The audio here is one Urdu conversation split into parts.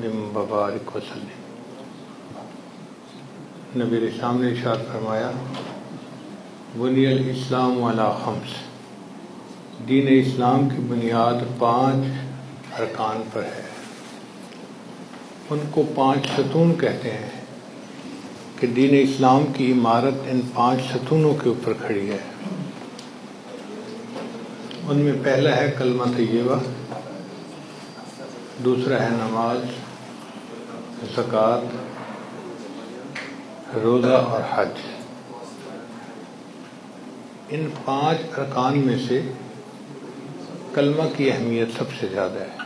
مبارک وسلم۔ نبی اسلام نے ارشاد فرمایا، بنی الاسلام والا خمس۔ دین اسلام کی بنیاد پانچ ارکان پر ہے۔ ان کو پانچ ستون کہتے ہیں کہ دین اسلام کی عمارت ان پانچ ستونوں کے اوپر کھڑی ہے۔ ان میں پہلا ہے کلمہ طیبہ۔ دوسرا ہے نماز، زکوٰۃ، روزہ اور حج۔ ان پانچ ارکان میں سے کلمہ کی اہمیت سب سے زیادہ ہے۔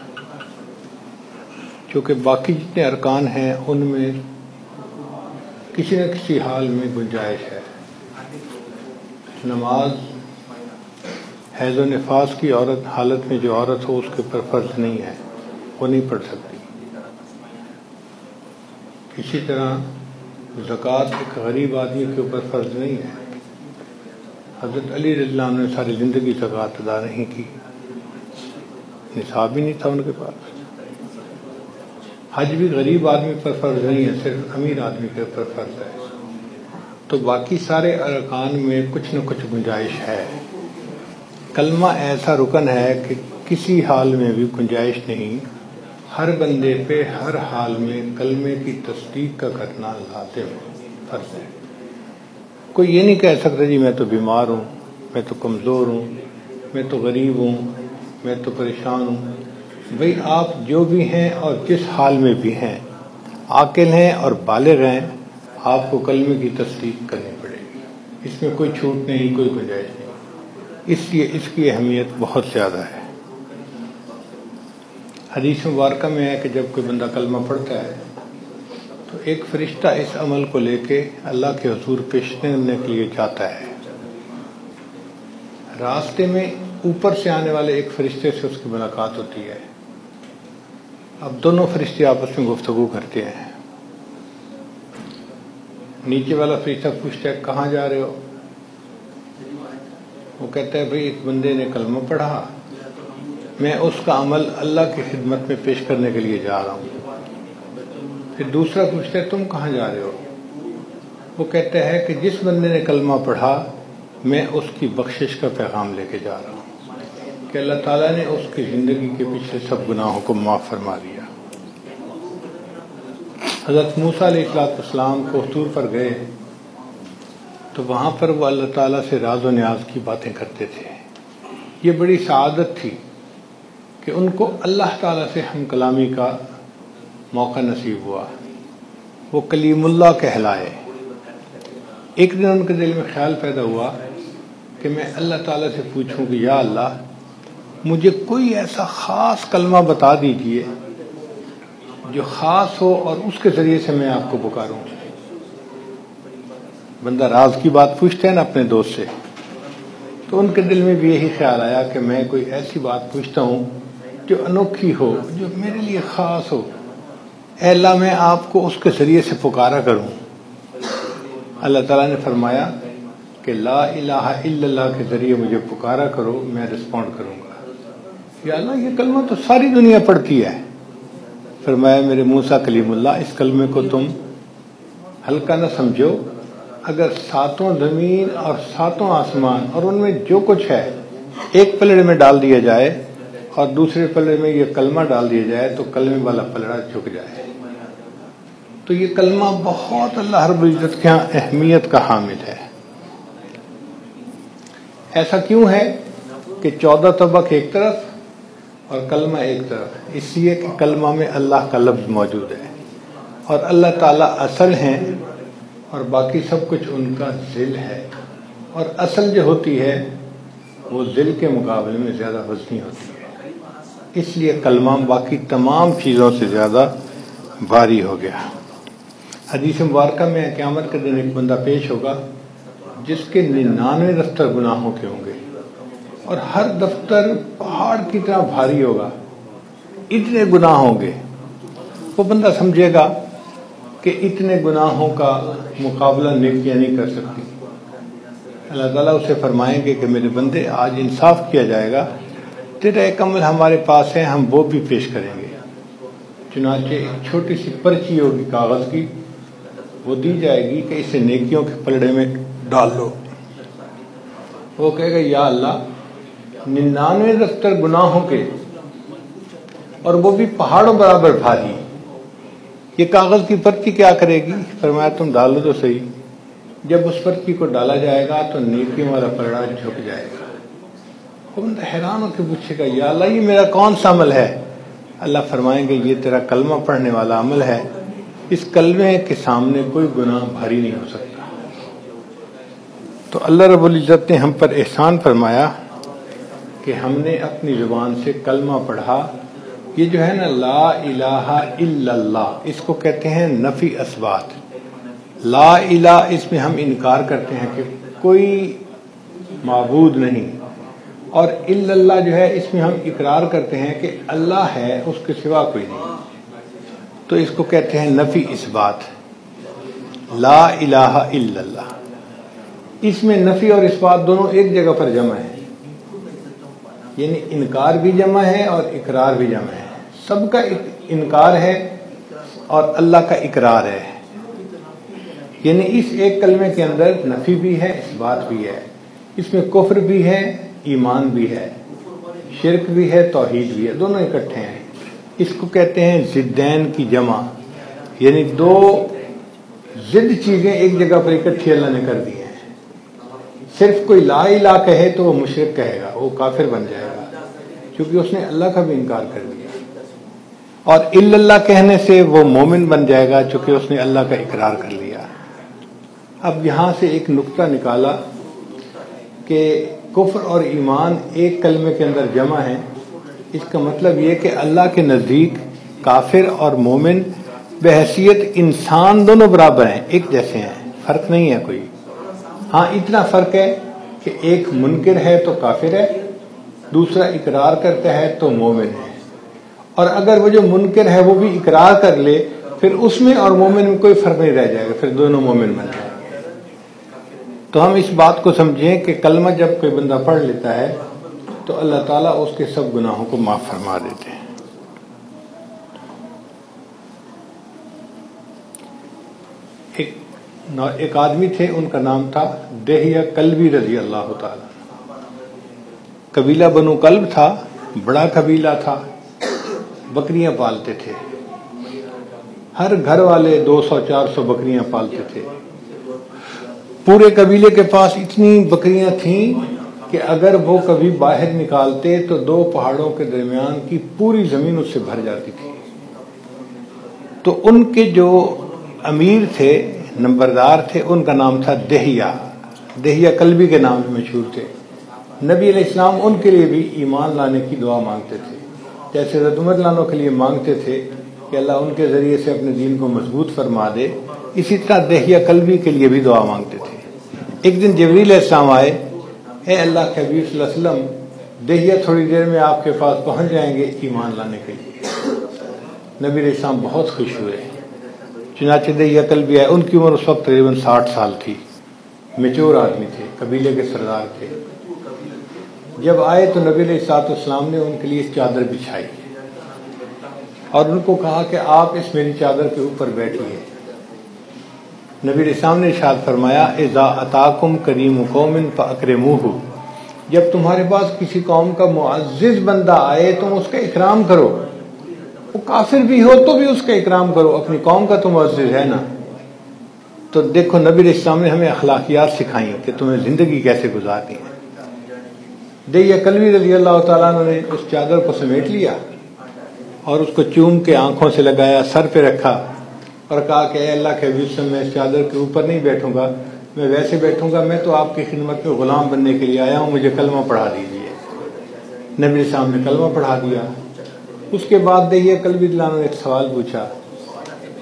کیونکہ باقی جتنے ارکان ہیں، ان میں کسی نہ کسی حال میں گنجائش ہے۔ نماز حیض و نفاس کی عورت حالت میں جو عورت ہو، اس کے اوپر فرض نہیں ہے۔ وہ نہیں پڑھ سکتی۔ اسی طرح زکوٰۃ ایک غریب آدمی کے اوپر فرض نہیں ہے۔ حضرت علی رضی اللہ عنہ نے ساری زندگی زکوٰۃ ادا نہیں کی۔ نصاب ہی نہیں تھا ان کے پاس۔ حج بھی غریب آدمی پر فرض نہیں ہے، صرف امیر آدمی کے اوپر فرض ہے۔ تو باقی سارے ارکان میں کچھ نہ کچھ گنجائش ہے۔ کلمہ ایسا رکن ہے کہ کسی حال میں بھی گنجائش نہیں۔ ہر بندے پہ ہر حال میں کلمے کی تصدیق کا کرنا لازم فرض ہے۔ کوئی یہ نہیں کہہ سکتا جی میں تو بیمار ہوں، میں تو کمزور ہوں، میں تو غریب ہوں، میں تو پریشان ہوں۔ بھئی آپ جو بھی ہیں اور جس حال میں بھی ہیں، عاقل ہیں اور بالغ ہیں، آپ کو کلمے کی تصدیق کرنی پڑے گی۔ اس میں کوئی چھوٹ نہیں، کوئی گنجائش نہیں۔ اس لیے اس کی اہمیت بہت زیادہ ہے۔ حدیث مبارکہ میں ہے کہ جب کوئی بندہ کلمہ پڑھتا ہے، تو ایک فرشتہ اس عمل کو لے کے اللہ کے حضور پیش کرنے کے لیے جاتا ہے۔ راستے میں اوپر سے آنے والے ایک فرشتے سے اس کی ملاقات ہوتی ہے۔ اب دونوں فرشتے آپس میں گفتگو کرتے ہیں۔ نیچے والا فرشتہ پوچھتا ہے، کہاں جا رہے ہو؟ وہ کہتا ہے، بھائی، ایک بندے نے کلمہ پڑھا۔ میں اس کا عمل اللہ کی خدمت میں پیش کرنے کے لیے جا رہا ہوں۔ پھر دوسرا پوچھتا ہے، تم کہاں جا رہے ہو؟ وہ کہتا ہے کہ جس بندے نے کلمہ پڑھا، میں اس کی بخشش کا پیغام لے کے جا رہا ہوں۔ کہ اللہ تعالیٰ نے اس کی زندگی کے پچھلے سب گناہوں کو معاف فرما دیا۔ حضرت موسیٰ علیہ السلاط اسلام کو حضور پر گئے، تو وہاں پر وہ اللہ تعالیٰ سے راز و نیاز کی باتیں کرتے تھے۔ یہ بڑی سعادت تھی۔ کہ ان کو اللہ تعالیٰ سے ہم کلامی کا موقع نصیب ہوا۔ وہ کلیم اللہ کہلائے۔ ایک دن ان کے دل میں خیال پیدا ہوا کہ میں اللہ تعالیٰ سے پوچھوں کہ یا اللہ، مجھے کوئی ایسا خاص کلمہ بتا دیجیے جو خاص ہو اور اس کے ذریعے سے میں آپ کو پکاروں۔ بندہ راز کی بات پوچھتے ہیں نا اپنے دوست سے، تو ان کے دل میں بھی یہی خیال آیا کہ میں کوئی ایسی بات پوچھتا ہوں جو انوکھی ہو، جو میرے لیے خاص ہو، اے اللہ میں آپ کو اس کے ذریعے سے پکارا کروں۔ اللہ تعالیٰ نے فرمایا کہ لا الہ الا اللہ کے ذریعے مجھے پکارا کرو، میں رسپونڈ کروں گا۔ یا اللہ، یہ کلمہ تو ساری دنیا پڑھتی ہے۔ فرمایا، میرے موسا کلیم اللہ، اس کلمے کو تم ہلکا نہ سمجھو۔ اگر ساتوں زمین اور ساتوں آسمان اور ان میں جو کچھ ہے، ایک پلڑے میں ڈال دیا جائے اور دوسرے پلڑے میں یہ کلمہ ڈال دیا جائے تو کلمے والا پلڑا جھک جائے۔ تو یہ کلمہ بہت اللہ رب العزت کے یہاں اہمیت کا حامل ہے۔ ایسا کیوں ہے کہ چودہ طبق ایک طرف اور کلمہ ایک طرف، اس لیے کہ کلمہ میں اللہ کا لفظ موجود ہے۔ اور اللہ تعالیٰ اصل ہیں اور باقی سب کچھ ان کا ذل ہے۔ اور اصل جو ہوتی ہے وہ ذل کے مقابلے میں زیادہ وزنی ہوتی ہے۔ اس لیے کلمہ باقی تمام چیزوں سے زیادہ بھاری ہو گیا۔ حدیث مبارکہ میں قیامت کے دن ایک بندہ پیش ہوگا جس کے ننانوے دفتر گناہوں کے ہوں گے اور ہر دفتر پہاڑ کی طرح بھاری ہوگا۔ اتنے گناہ ہوں گے۔ وہ بندہ سمجھے گا کہ اتنے گناہوں کا مقابلہ نیکیاں نہیں کر سکتی۔ اللہ تعالیٰ اسے فرمائیں گے کہ میرے بندے، آج انصاف کیا جائے گا۔ تیرا ایک عمل ہمارے پاس ہے ہم وہ بھی پیش کریں گے۔ چنانچہ ایک چھوٹی سی پرچی ہوگی کاغذ کی۔ وہ دی جائے گی کہ اسے نیکیوں کے پلڑے میں ڈال لو۔ وہ کہے گا، یا اللہ، ننانوے دفتر گناہوں کے اور وہ بھی پہاڑوں برابر بھاری۔ یہ کاغذ کی پرچی کیا کرے گی؟ فرمایا، تم ڈالو تو صحیح۔ جب اس پرچی کو ڈالا جائے گا تو نیکیوں والا پلڑا جھک جائے گا۔ بندہ حیران ہو کے پوچھے گا، یا اللہ، یہ میرا کون سا عمل ہے؟ اللہ فرمائیں گے، یہ تیرا کلمہ پڑھنے والا عمل ہے۔ اس کلمے کے سامنے کوئی گناہ بھاری نہیں ہو سکتا۔ تو اللہ رب العزت نے ہم پر احسان فرمایا کہ ہم نے اپنی زبان سے کلمہ پڑھا۔ یہ جو ہے نا، لا الہ الا اللہ، اس کو کہتے ہیں نفی اسبات لا الہ، اس میں ہم انکار کرتے ہیں کہ کوئی معبود نہیں۔ اور اللہ جو ہے اس میں ہم اقرار کرتے ہیں کہ اللہ ہے، اس کے سوا کوئی نہیں۔ تو اس کو کہتے ہیں نفی اس بات۔ لا الہ الا اللہ۔ اس میں نفی اور اس بات دونوں ایک جگہ پر جمع ہے یعنی انکار بھی جمع ہے اور اقرار بھی جمع ہے۔ سب کا انکار ہے اور اللہ کا اقرار ہے۔ یعنی اس ایک کلمے کے اندر نفی بھی ہے، اس بات بھی ہے۔ اس میں کفر بھی ہے ایمان بھی ہے، شرک بھی ہے، توحید بھی ہے، دونوں اکٹھے ہیں۔ اس کو کہتے ہیں زدین کی جمع۔ یعنی دو زد چیزیں ایک جگہ پر اکٹھی اللہ نے کر دی ہیں۔ صرف کوئی لا الہ کہے تو وہ مشرق کہے گا، وہ کافر بن جائے گا۔ کیونکہ اس نے اللہ کا بھی انکار کر دیا۔ اور اللہ کہنے سے وہ مومن بن جائے گا چونکہ اس نے اللہ کا اقرار کر لیا۔ اب یہاں سے ایک نقطہ نکالا کہ کفر اور ایمان ایک کلمے کے اندر جمع ہے اس کا مطلب یہ کہ اللہ کے نزدیک کافر اور مومن بحثیت انسان دونوں برابر ہیں، ایک جیسے ہیں۔ فرق نہیں ہے کوئی۔ ہاں اتنا فرق ہے کہ ایک منکر ہے تو کافر ہے، دوسرا اقرار کرتا ہے تو مومن ہے۔ اور اگر وہ جو منکر ہے وہ بھی اقرار کر لے، پھر اس میں اور مومن میں کوئی فرق نہیں رہ جائے گا، پھر دونوں مومن بن جائیں۔ تو ہم اس بات کو سمجھیں کہ کلمہ جب کوئی بندہ پڑھ لیتا ہے، تو اللہ تعالیٰ اس کے سب گناہوں کو معاف فرما دیتے ہیں۔ ایک آدمی تھے، ان کا نام تھا دہیا کلبی رضی اللہ تعالی۔ قبیلہ بنو کلب تھا، بڑا قبیلہ تھا، بکریاں پالتے تھے۔ ہر گھر والے دو سو، چار سو بکریاں پالتے تھے۔ پورے قبیلے کے پاس اتنی بکریاں تھیں کہ اگر وہ کبھی باہر نکالتے تو دو پہاڑوں کے درمیان کی پوری زمین اس سے بھر جاتی تھی۔ تو ان کے جو امیر تھے، نمبردار تھے، ان کا نام تھا دہیا۔ دہیا کلبی کے نام سے مشہور تھے۔ نبی علیہ السلام ان کے لیے بھی ایمان لانے کی دعا مانگتے تھے۔ جیسے عمر لانوں کے لیے مانگتے تھے کہ اللہ ان کے ذریعے سے اپنے دین کو مضبوط فرما دے، اسی طرح دہیا کلبی کے لیے بھی دعا مانگتے تھے۔ ایک دن جبریل السلام آئے، اے اللہ کے حبیب صلی اللہ علیہ وسلم دہیا تھوڑی دیر میں آپ کے پاس پہنچ جائیں گے ایمان لانے کے لیے۔ نبی السلام بہت خوش ہوئے۔ چنانچہ دہیا کل بھی آئے، ان کی عمر اس وقت تقریباً ساٹھ سال تھی۔ میچور آدمی تھے، قبیلے کے سردار تھے۔ جب آئے تو نبی علیہ سات اسلام نے ان کے لیے چادر بچھائی۔ اور ان کو کہا کہ آپ اس میری چادر کے اوپر بیٹھیے۔ نبی اسلام نے ارشاد فرمایا، اذا اتاکم کریم قوم فاکرموہ. جب تمہارے پاس کسی قوم کا معزز بندہ آئے تم اس کا اکرام کرو۔ وہ کافر بھی ہو تو بھی اس کا اکرام کرو، اپنی قوم کا تو معزز ہے نا۔ تو دیکھو، نبی اسلام نے ہمیں اخلاقیات سکھائی کہ تمہیں زندگی کیسے گزارتی ہے۔ دیکھیے، کلوی رضی اللہ تعالیٰ نے اس چادر کو سمیٹ لیا اور اس کو چوم کے آنکھوں سے لگایا، سر پہ رکھا۔ اور کہا کہ اے اللہ کے حبیب سے میں اس چادر کے اوپر نہیں بیٹھوں گا، میں ویسے بیٹھوں گا، میں تو آپ کی خدمت میں غلام بننے کے لیے آیا ہوں، مجھے کلمہ پڑھا دیجیے نبی صاحب نے کلمہ پڑھا دیا۔ اس کے بعد دیکھیے کل بھی نے ایک سوال پوچھا،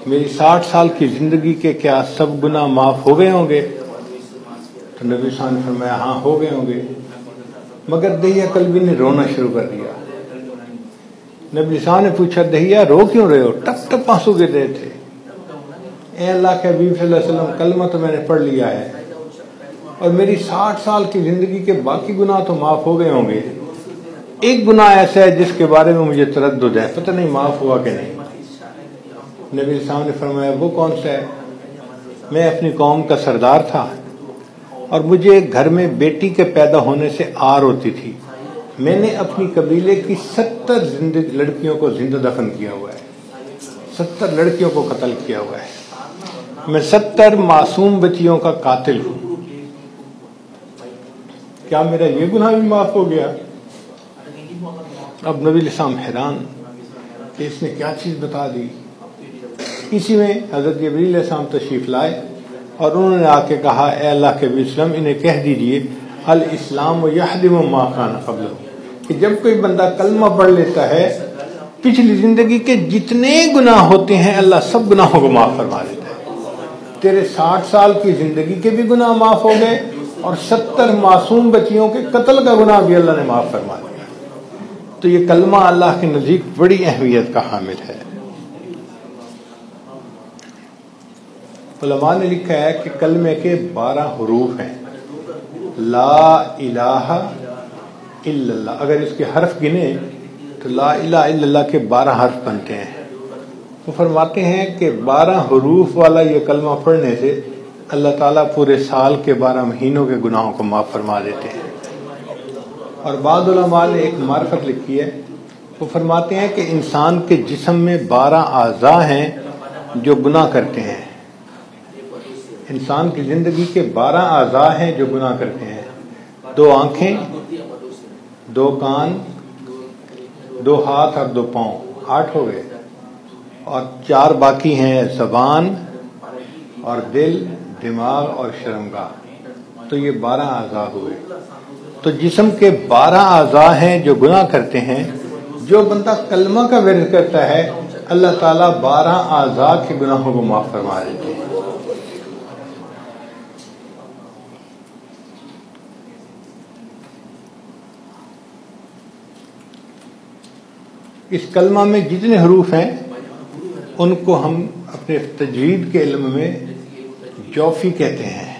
میری ساٹھ سال کی زندگی کے کیا سب گنا معاف ہو گئے ہوں گے؟ تو نبی صاحب نے فرمایا ہاں ہو گئے ہوں گے۔ مگر دہیا کلبی نے رونا شروع کر دیا۔ نبی صاحب نے پوچھا دہیا رو کیوں رہے ہو؟ ٹپ ٹپ آنسو گر رہے تھے۔ اے اللہ کے حبیب صلی اللہ علیہ وسلم، کلمہ تو میں نے پڑھ لیا ہے۔ اور میری ساٹھ سال کی زندگی کے باقی گناہ تو معاف ہو گئے ہوں گے۔ ایک گناہ ایسا ہے جس کے بارے میں مجھے تردد ہے، پتہ نہیں معاف ہوا کہ نہیں۔ نبی السلام نے فرمایا، وہ کون سا ہے؟ میں اپنی قوم کا سردار تھا اور مجھے گھر میں بیٹی کے پیدا ہونے سے آر ہوتی تھی۔ میں نے اپنی قبیلے کی ستر لڑکیوں کو زندہ دفن کیا ہوا ہے۔ ستر لڑکیوں کو قتل کیا ہوا ہے۔ میں ستر معصوم بچیوں کا قاتل ہوں۔ کیا میرا یہ گناہ بھی معاف ہو گیا؟ اب نبی السلام حیران کہ اس نے کیا چیز بتا دی؟ اسی میں حضرت علیہ السلام تشریف لائے اور انہوں نے آ کے کہا، اے اللہ کے وسلم انہیں کہہ دیجیے، الاسلام و یحدم ما کان قبل کہ جب کوئی بندہ کلمہ پڑھ لیتا ہے، پچھلی زندگی کے جتنے گناہ ہوتے ہیں، اللہ سب گناہوں کو معاف فرما دیتا تیرے ساٹھ سال کی زندگی کے بھی گناہ معاف ہو گئے اور ستر معصوم بچیوں کے قتل کا گناہ بھی اللہ نے معاف فرما دیا۔ تو یہ کلمہ اللہ کے نزدیک بڑی اہمیت کا حامل ہے۔ علماء نے لکھا ہے کہ کلمے کے بارہ حروف ہیں۔ لا الہ الا اللہ۔ اگر اس کے حرف گنے تو لا الہ الا اللہ کے بارہ حرف بنتے ہیں۔ وہ فرماتے ہیں کہ بارہ حروف والا یہ کلمہ پڑھنے سے اللہ تعالیٰ پورے سال کے بارہ مہینوں کے گناہوں کو معاف فرما دیتے ہیں۔ اور بعض علماء نے ایک معرفت لکھی ہے۔ وہ فرماتے ہیں کہ انسان کے جسم میں بارہ اعضاء ہیں جو گناہ کرتے ہیں۔ انسان کی زندگی کے بارہ اعضاء ہیں جو گناہ کرتے ہیں۔ دو آنکھیں، دو کان، دو ہاتھ اور دو پاؤں۔ آٹھ ہو گئے۔ اور چار باقی ہیں زبان اور دل، دماغ اور شرمگاہ۔ تو یہ بارہ اعضاء ہوئے۔ تو جسم کے بارہ اعضاء ہیں جو گناہ کرتے ہیں۔ جو بندہ کلمہ کا ورد کرتا ہے، اللہ تعالیٰ بارہ اعضاء کے گناہوں کو معاف فرما دیتے ہیں۔ اس کلمہ میں جتنے حروف ہیں ان کو ہم اپنے تجوید کے علم میں جوفی کہتے ہیں۔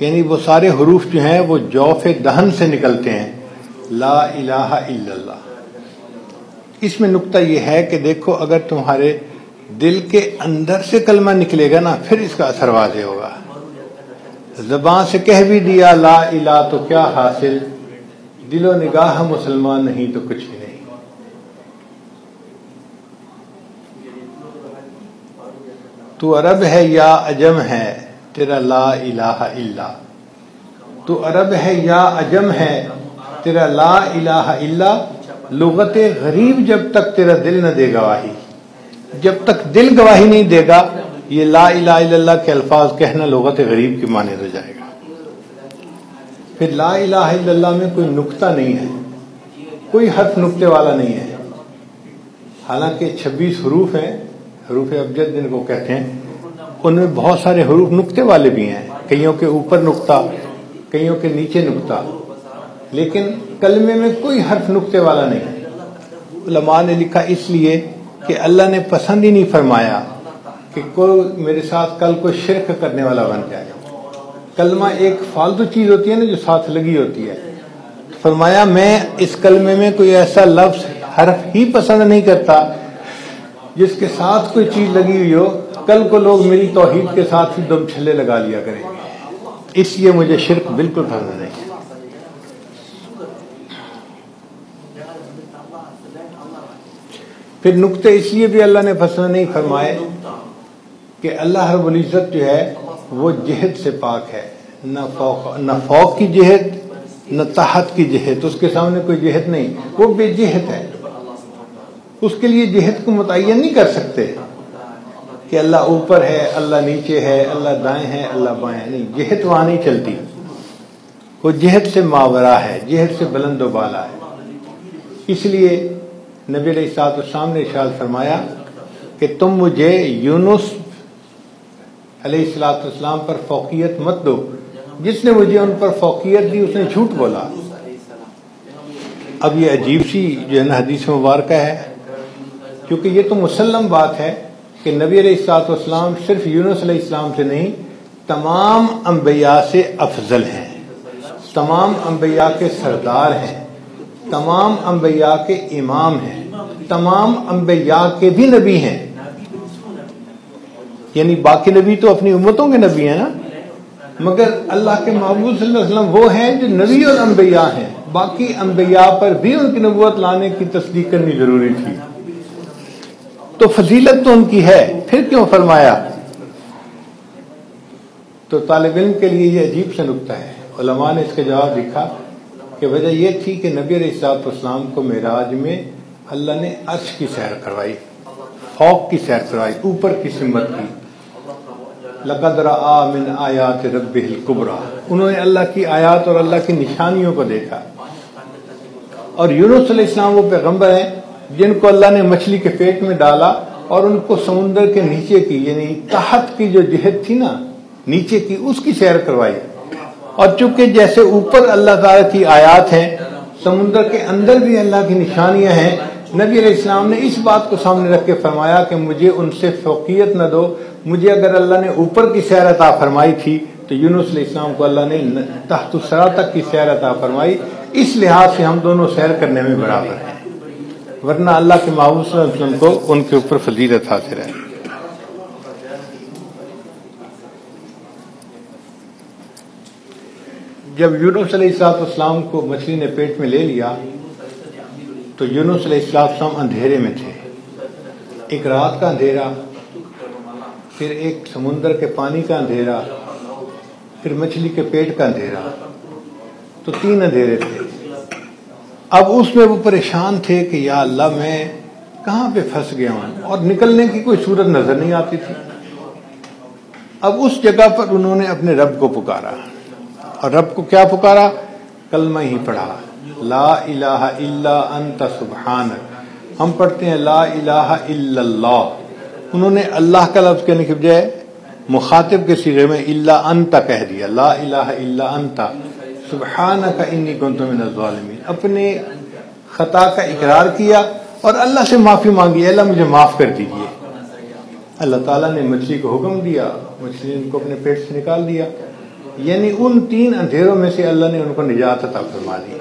یعنی وہ سارے حروف جو ہیں وہ جوف دہن سے نکلتے ہیں۔ لا الہ الا اللہ۔ اس میں نقطہ یہ ہے کہ دیکھو اگر تمہارے دل کے اندر سے کلمہ نکلے گا نا، پھر اس کا اثر واضح ہوگا۔ زبان سے کہہ بھی دیا لا الہ تو کیا حاصل؟ دل و نگاہ مسلمان نہیں تو کچھ نہیں۔ تو عرب ہے یا عجم ہے؟ تیرا لا الہ الا۔ تو عرب ہے یا عجم ہے؟ تیرا لا الہ الا۔ لغت غریب جب تک تیرا دل نہ دے گواہی۔ جب تک دل گواہی نہیں دے گا، یہ لا الہ الا اللہ کے الفاظ کہنا لغت غریب کی مانے ہو جائے گا۔ پھر لا الہ الا اللہ میں کوئی نقطہ نہیں ہے۔ کوئی حرف نقطے والا نہیں ہے۔ حالانکہ چھبیس حروف ہیں۔ حروف ابجد جن کو کہتے ہیں، ان میں بہت سارے حروف نقطے والے بھی ہیں۔ کئیوں کے اوپر نقطہ، کئیوں کے نیچے نقطہ۔ لیکن کلمے میں کوئی حرف نقطے والا نہیں۔ علماء نے لکھا اس لیے کہ اللہ نے پسند ہی نہیں فرمایا کہ کوئی میرے ساتھ کل کو شرک کرنے والا بن جائے۔ کلمہ ایک فالتو چیز ہوتی ہے نا جو ساتھ لگی ہوتی ہے۔ فرمایا، میں اس کلمے میں کوئی ایسا لفظ، حرف ہی پسند نہیں کرتا جس کے ساتھ کوئی چیز لگی ہوئی ہو، کل کو لوگ میری توحید کے ساتھ ہی دم چھلے لگا لیا کریں۔ گے اس لیے مجھے شرک بالکل پسند نہیں۔ پھر نقطے اس لیے بھی اللہ نے پسند نہیں فرمائے کہ اللہ رب العزت جو ہے، وہ جہد سے پاک ہے۔ نہ فوق نہ فوق کی جہد، نہ تحت کی جہد۔ اس کے سامنے کوئی جہد نہیں۔ وہ بے جہد ہے۔ اس کے لیے جہد کو متعین نہیں کر سکتے۔ کہ اللہ اوپر ہے، اللہ نیچے ہے، اللہ دائیں ہے اللہ بائیں نہیں، جہد وہاں نہیں چلتی۔ وہ جہد سے ماورا ہے، جہد سے بلند و بالا ہے۔ اس لیے نبی علیہ سات السلام نے اشاد فرمایا کہ تم مجھے یونس علیہ السلاۃ السلام پر فوقیت مت دو۔ جس نے مجھے ان پر فوقیت دی، اس نے جھوٹ بولا۔ اب یہ عجیب سی جو ہے نا، حدیث مبارکہ ہے۔ کیونکہ یہ تو مسلم بات ہے کہ نبی علیہ السلاط والسلام صرف یونس علیہ السلام سے نہیں، تمام انبیاء سے افضل ہیں، تمام انبیاء کے سردار ہیں، تمام انبیاء کے امام ہیں، تمام انبیاء کے بھی نبی ہیں۔ یعنی باقی نبی تو اپنی امتوں کے نبی ہیں نا۔ مگر اللہ کے محبوب صلی اللہ علیہ وسلم وہ ہیں جو نبی اور انبیاء ہیں۔ باقی انبیاء پر بھی ان کی نبوت لانے کی تصدیق کرنی ضروری تھی۔ تو فضیلت تو ان کی ہے، پھر کیوں فرمایا؟ تو طالب علم کے لیے یہ عجیب سے نقطہ ہے۔ علماء نے اس کا جواب لکھا کہ وجہ یہ تھی کہ نبی علیہ السلاط اسلام کو معراج میں اللہ نے عرش کی سیر کروائی، فوق کی سیر کروائی، اوپر کی سمت کی۔ لقدر من آیات رب القبرا انہوں نے اللہ کی آیات اور اللہ کی نشانیوں کو دیکھا۔ اور یونس علیہ السلام وہ پیغمبر ہیں جن کو اللہ نے مچھلی کے پیٹ میں ڈالا اور ان کو سمندر کے نیچے کی یعنی تحت کی جو جہد تھی نا، نیچے کی، اس کی سیر کروائی۔ اور چونکہ جیسے اوپر اللہ تعالیٰ کی آیات ہیں، سمندر کے اندر بھی اللہ کی نشانیاں ہیں، نبی علیہ السلام نے اس بات کو سامنے رکھ کے فرمایا کہ مجھے ان سے فوقیت نہ دو۔ مجھے اگر اللہ نے اوپر کی سیر عطا فرمائی تھی، تو یونس علیہ السلام کو اللہ نے تحت السرا تک کی سیر عطا فرمائی۔ اس لحاظ سے ہم دونوں سیر کرنے میں برابر ہیں۔ ورنہ اللہ کے محبوب صلی اللہ علیہ وسلم کو ان کے اوپر فضیلت حاصل ہے۔ جب یونس علیہ السلاط اسلام کو مچھلی نے پیٹ میں لے لیا، تو یونس علیہ السلاط اسلام اندھیرے میں تھے۔ ایک رات کا اندھیرا، پھر ایک سمندر کے پانی کا اندھیرا، پھر مچھلی کے پیٹ کا اندھیرا۔ تو تین اندھیرے تھے۔ اب اس میں وہ پریشان تھے کہ یا اللہ میں کہاں پہ پھنس گیا ہوں؟ اور نکلنے کی کوئی صورت نظر نہیں آتی تھی۔ اب اس جگہ پر انہوں نے اپنے رب کو پکارا۔ اور رب کو کیا پکارا؟ کلمہ ہی پڑھا۔ لا الہ الا انت سبحانک۔ ہم پڑھتے ہیں لا الہ الا اللہ۔ انہوں نے اللہ کا لفظ کہنے کے بجائے مخاطب کے سیرے میں اللہ انتا کہہ دیا۔ لا الہ الا انتا سبحانک انی کنت من الظالمین۔ اپنے خطا کا اقرار کیا اور اللہ سے معافی مانگی اللہ مجھے معاف کر دیجیے اللہ تعالیٰ نے مچھلی کو حکم دیا مچھلی ان کو اپنے پیٹ سے نکال دیا۔ یعنی ان تین اندھیروں میں سے اللہ نے ان کو نجات عطا فرما دی۔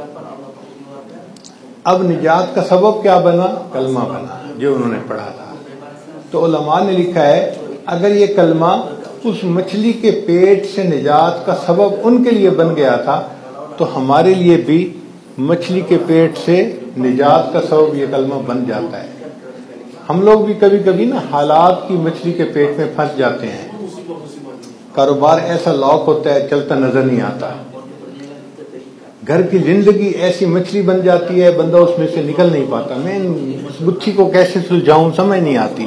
اب نجات کا سبب کیا بنا؟ کلمہ بنا، جو انہوں نے پڑھا تھا۔ تو علماء نے لکھا ہے، اگر یہ کلمہ اس مچھلی کے پیٹ سے نجات کا سبب ان کے لیے بن گیا تھا تو ہمارے لیے بھی مچھلی کے پیٹ سے نجات کا سبب یہ کلمہ بن جاتا ہے۔ ہم لوگ بھی کبھی کبھی نا حالات کی مچھلی کے پیٹ میں پھنس جاتے ہیں۔ کاروبار ایسا لاک ہوتا ہے، چلتا نظر نہیں آتا۔ گھر کی زندگی ایسی مچھلی بن جاتی ہے، بندہ اس میں سے نکل نہیں پاتا۔ میں اس گچھی کو کیسے سلجھاؤں؟ سمجھ نہیں آتی۔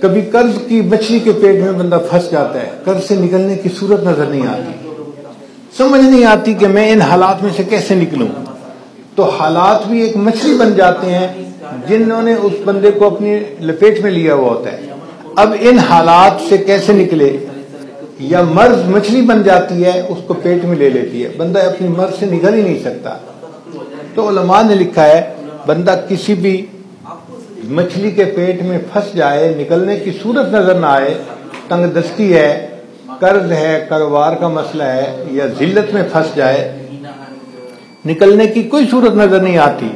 کبھی قرض کی مچھلی کے پیٹ میں بندہ پھنس جاتا ہے۔ قرض سے نکلنے کی صورت نظر نہیں آتی۔ سمجھ نہیں آتی کہ میں ان حالات میں سے کیسے نکلوں۔ تو حالات بھی ایک مچھلی بن جاتے ہیں جنہوں نے اس بندے کو اپنی لپیٹ میں لیا ہوا ہوتا ہے۔ اب ان حالات سے کیسے نکلے؟ یا مرض مچھلی بن جاتی ہے، اس کو پیٹ میں لے لیتی ہے۔ بندہ اپنی مرض سے نکل ہی نہیں سکتا۔ تو علماء نے لکھا ہے، بندہ کسی بھی مچھلی کے پیٹ میں پھنس جائے، نکلنے کی صورت نظر نہ آئے، تنگ دستی ہے قرض ہے، کاروبار کا مسئلہ ہے، یا ذلت میں پھنس جائے، نکلنے کی کوئی صورت نظر نہیں آتی،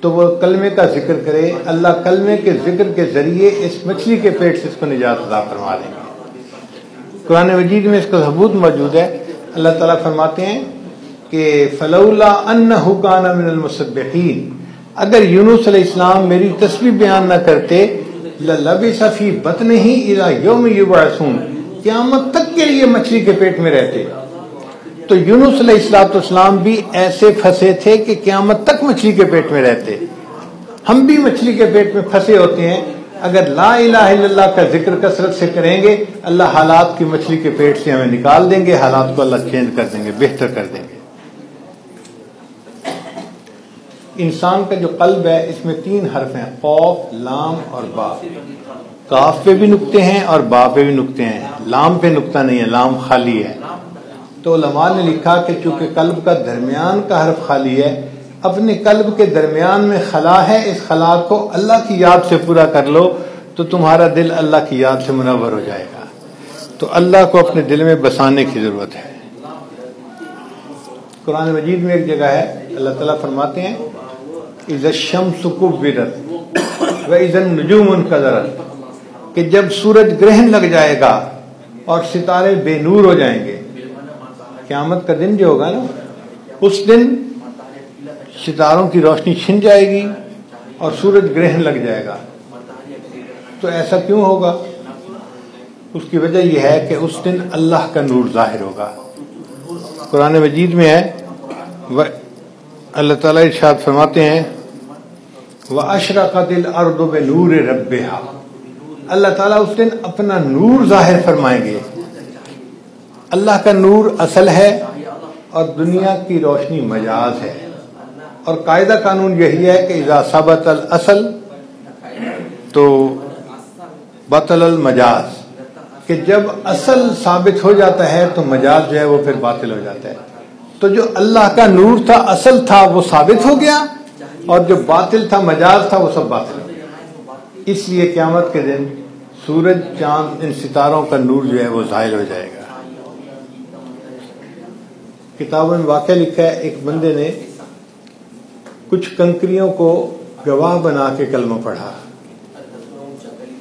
تو وہ کلمے کا ذکر کرے۔ اللہ کلمے کے ذکر کے ذریعے اس مچھلی کے پیٹ سے اس کو نجات ادا فرما دیں گے قرآن مجید میں اس کا ثبوت موجود ہے۔ اللہ تعالیٰ فرماتے ہیں کہ فلولا ان حکان من المصبحین اگر یونس علیہ السلام میری تصویر بیان نہ کرتے لب صفی بت نہیں الا یوم یبعثون قیامت تک کے لیے مچھلی کے پیٹ میں رہتے۔ تو یونس علیہ السلاط اسلام بھی ایسے پھنسے تھے کہ قیامت تک مچھلی کے پیٹ میں رہتے۔ ہم بھی مچھلی کے پیٹ میں پھنسے ہوتے ہیں۔ اگر لا الہ الا اللہ کا ذکر کثرت سے کریں گے، اللہ حالات کی مچھلی کے پیٹ سے ہمیں نکال دیں گے، حالات کو اللہ چینج کر دیں گے، بہتر کر دیں گے۔ انسان کا جو قلب ہے، اس میں تین حرف ہیں، قوف، لام اور با کاف پہ بھی نکتے ہیں اور با پہ بھی نکتے ہیں۔ لام پہ نکتا نہیں ہے، لام خالی ہے۔ تو علماء نے لکھا کہ چونکہ قلب کا درمیان کا حرف خالی ہے، اپنے قلب کے درمیان میں خلا ہے، اس خلا کو اللہ کی یاد سے پورا کر لو تو تمہارا دل اللہ کی یاد سے منور ہو جائے گا۔ تو اللہ کو اپنے دل میں بسانے کی ضرورت ہے۔ قرآن مجید میں ایک جگہ ہے، اللہ تعالیٰ فرماتے ہیں عزت شم سکوب ورت و عزت نجوم ان کا کہ جب سورج گرہن لگ جائے گا اور ستارے بے نور ہو جائیں گے، قیامت کا دن جو ہوگا نا، اس دن ستاروں کی روشنی چھن جائے گی اور سورج گرہن لگ جائے گا۔ تو ایسا کیوں ہوگا؟ اس کی وجہ یہ ہے کہ اس دن اللہ کا نور ظاہر ہوگا۔ قرآن مجید میں ہے اللہ تعالیٰ ارشاد فرماتے ہیں وہ اشرا کا دل اردو نور رب اللہ تعالیٰ اس دن اپنا نور ظاہر فرمائیں گے۔ اللہ کا نور اصل ہے اور دنیا کی روشنی مجاز ہے۔ اور قاعدہ قانون یہی ہے کہ اذا ثبت الاصل تو بطل المجاز۔ کہ جب اصل ثابت ہو جاتا ہے تو مجاز جو ہے وہ پھر باطل ہو جاتا ہے۔ تو جو اللہ کا نور تھا، اصل تھا، وہ ثابت ہو گیا۔ اور جو باطل تھا، مجاز تھا، وہ سب باطل۔ ہو گیا اس لیے قیامت کے دن سورج، چاند ان ستاروں کا نور جو ہے وہ ظاہر ہو جائے گا۔ کتابوں میں واقعہ لکھا ہے، ایک بندے نے کچھ کنکریوں کو گواہ بنا کے کلمہ پڑھا۔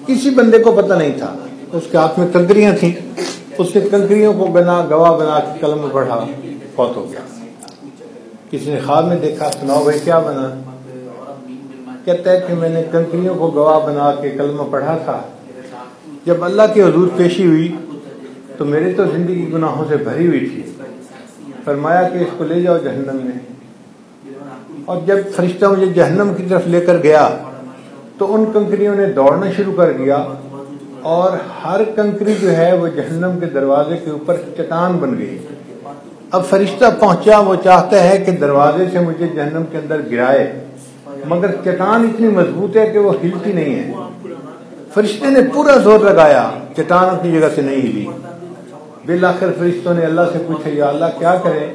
کسی بندے کو پتہ نہیں تھا، اس کے ہاتھ میں کنکریاں تھیں۔ اس نے کنکریوں کو بنا، گواہ بنا کے کلمہ پڑھا، فوت ہو گیا۔ کسی نے خواب میں دیکھا، سناؤ بھائی کیا بنا؟ کہتا ہے کہ میں نے کنکریوں کو گواہ بنا کے کلمہ پڑھا تھا۔ جب اللہ کی حضور پیشی ہوئی تو میرے تو زندگی گناہوں سے بھری ہوئی تھی۔ فرمایا کہ اس کو لے جاؤ جہنم میں۔ اور جب فرشتہ مجھے جہنم کی طرف لے کر گیا تو ان کنکریوں نے دوڑنا شروع کر دیا اور ہر کنکری جو ہے وہ جہنم کے دروازے کے اوپر چٹان بن گئی۔ اب فرشتہ پہنچا، وہ چاہتا ہے کہ دروازے سے مجھے جہنم کے اندر گرائے۔ مگر چٹان اتنی مضبوط ہے کہ وہ ہلتی نہیں ہے۔ فرشتے نے پورا زور لگایا، چٹان اپنی جگہ سے نہیں ہلی۔ بالآخر فرشتوں نے اللہ سے پوچھا، یا اللہ کیا کرے؟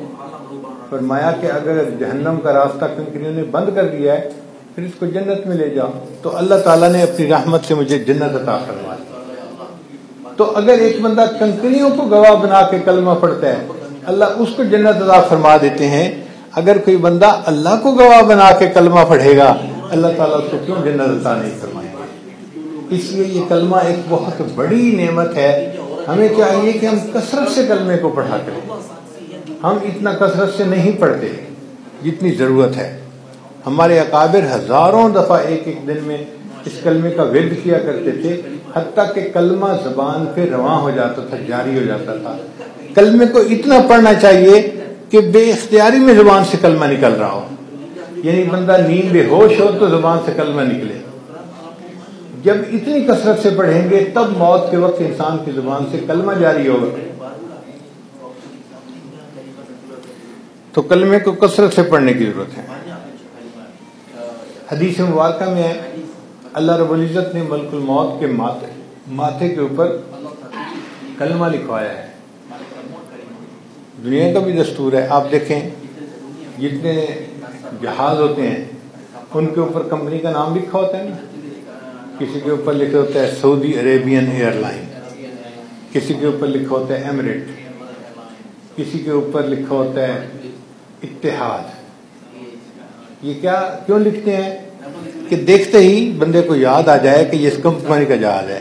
فرمایا کہ اگر جہنم کا راستہ کنکریوں نے بند کر دیا ہے، پھر اس کو جنت میں لے جاؤ۔ تو اللہ تعالیٰ نے اپنی رحمت سے مجھے جنت عطا فرما تو اگر ایک بندہ کنکریوں کو گواہ بنا کے کلمہ پڑھتا ہے، اللہ اس کو جنت عطا فرما دیتے ہیں۔ اگر کوئی بندہ اللہ کو گواہ بنا کے کلمہ پڑھے گا، اللہ تعالیٰ اس کو کیوں جنت عطا نہیں فرمائے گا؟ اس لیے یہ کلمہ ایک بہت بڑی نعمت ہے۔ ہمیں چاہیے کہ ہم کثرت سے کلمے کو پڑھا کریں۔ ہم اتنا کثرت سے نہیں پڑھتے جتنی ضرورت ہے۔ ہمارے اکابر ہزاروں دفعہ ایک ایک دن میں اس کلمے کا ورد کیا کرتے تھے۔ حتیٰ کہ کلمہ زبان پہ رواں ہو جاتا تھا، جاری ہو جاتا تھا۔ کلمے کو اتنا پڑھنا چاہیے کہ بے اختیاری میں زبان سے کلمہ نکل رہا ہو۔ یعنی بندہ نیند بے ہوش ہو تو زبان سے کلمہ نکلے۔ جب اتنی کثرت سے پڑھیں گے تب موت کے وقت انسان کی زبان سے کلمہ جاری ہوگا۔ تو کلمے کو کثرت سے پڑھنے کی ضرورت ہے۔ حدیث مبارکہ میں اللہ رب العزت نے ملک الموت کے ماتھے ماتھے کے اوپر کلمہ لکھوایا ہے۔ دنیا کا بھی دستور ہے۔ آپ دیکھیں، جتنے جہاز ہوتے ہیں، ان کے اوپر کمپنی کا نام لکھا ہوتا ہے نا۔ کسی کے اوپر لکھا ہوتا ہے سعودی عربین ایئر لائن کسی کے اوپر لکھا ہوتا ہے ایمریٹ۔ کسی کے اوپر لکھا ہوتا ہے اتحاد۔ یہ کیا، کیوں لکھتے ہیں؟ کہ دیکھتے ہی بندے کو یاد آ جائے کہ یہ اس کمپنی کا جہاز ہے۔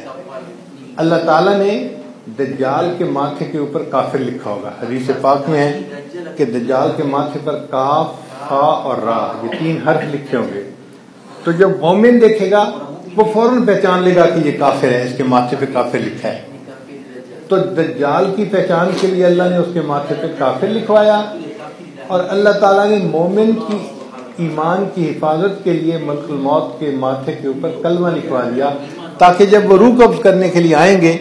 اللہ تعالیٰ نے دجال کے ماتھے کے اوپر کافر لکھا ہوگا۔ حدیث پاک میں ہے کہ دجال کے ماتھے پر کاف، خا اور را، یہ تین حرف لکھے ہوں گے۔ تو جب مومن دیکھے گا، وہ فوراً پہچان لے گا کہ یہ کافر ہے، اس کے ماتھے پہ کافر لکھا ہے۔ تو دجال کی پہچان کے لیے اللہ نے اس کے ماتھے پہ کافر لکھوایا۔ اور اللہ تعالیٰ نے مومن کی ایمان کی حفاظت کے لیے ملک الموت کے ماتھے کے اوپر کلمہ لکھوا دیا، تاکہ جب وہ روح قبض کرنے کے لیے آئیں گے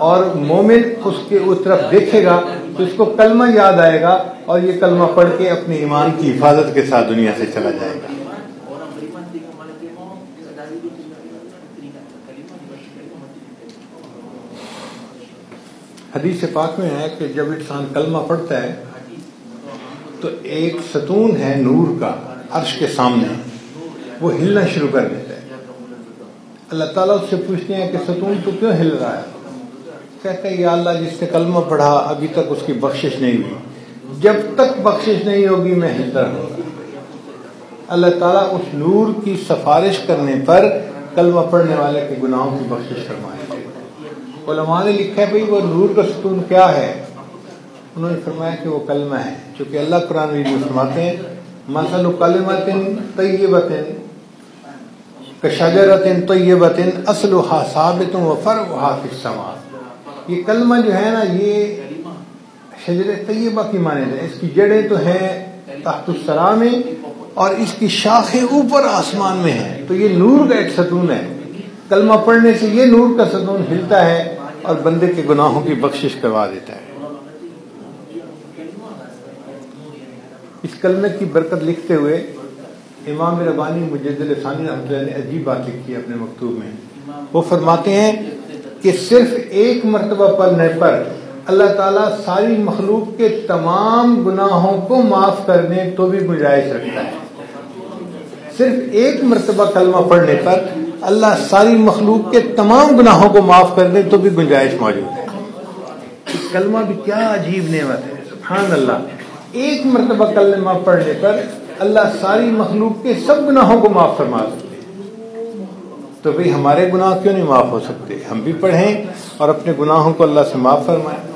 اور مومن اس کے اس طرف دیکھے گا تو اس کو کلمہ یاد آئے گا اور یہ کلمہ پڑھ کے اپنے ایمان کی حفاظت کے ساتھ دنیا سے چلا جائے گا۔ حدیث پاک میں ہے کہ جب انسان کلمہ پڑھتا ہے تو ایک ستون ہے نور کا عرش کے سامنے، وہ ہلنا شروع کر دیتا ہے۔ اللہ تعالیٰ اس سے پوچھتے ہیں کہ ستون تو کیوں ہل رہا ہے؟ کہتے ہیں یا اللہ، جس نے کلمہ پڑھا، ابھی تک اس کی بخشش نہیں ہوئی. جب تک بخشش نہیں ہوگی میں ہلتا رہوں۔ گا اللہ تعالیٰ اس نور کی سفارش کرنے پر کلمہ پڑھنے والے کے گناہوں کی بخشش فرمائے۔ علماء نے لکھا ہے، بھائی، وہ نور کا ستون کیا ہے؟ انہوں نے فرمایا کہ وہ کلمہ ہے۔ چونکہ اللہ قرآن ویڈیو فرماتے ہیں مسل کلمت طیبت کشجرت طیبت اصلها ثابت و فرعها فی السماء. یہ کلمہ جو ہے نا، یہ شجر طیبہ کی معنی ہے۔ اس کی جڑیں تو ہیں تحت السرا میں اور اس کی شاخیں اوپر آسمان میں ہیں۔ تو یہ نور کا ایک ستون ہے۔ کلمہ پڑھنے سے یہ نور کا ستون ہلتا ہے اور بندے کے گناہوں کی بخشش کروا دیتا ہے۔ اس کلمے کی برکت لکھتے ہوئے امام ربانی مجد ثانی رحمۃ اللہ نے عجیب بات لکھی ہے اپنے مکتوب میں۔ وہ فرماتے ہیں کہ صرف ایک مرتبہ پڑھنے پر اللہ تعالیٰ ساری مخلوق کے تمام گناہوں کو معاف کرنے تو بھی گنجائش رکھتا ہے۔ صرف ایک مرتبہ کلمہ پڑھنے پر اللہ ساری مخلوق کے تمام گناہوں کو معاف کرنے تو بھی گنجائش موجود ہے۔ کلمہ بھی کیا عجیب نعمت ہے، سبحان اللہ۔ ایک مرتبہ کلمہ پڑھنے پر اللہ ساری مخلوق کے سب گناہوں کو معاف فرما سکتے تو بھئی ہمارے گناہ کیوں نہیں معاف ہو سکتے؟ ہم بھی پڑھیں اور اپنے گناہوں کو اللہ سے معاف فرمائیں۔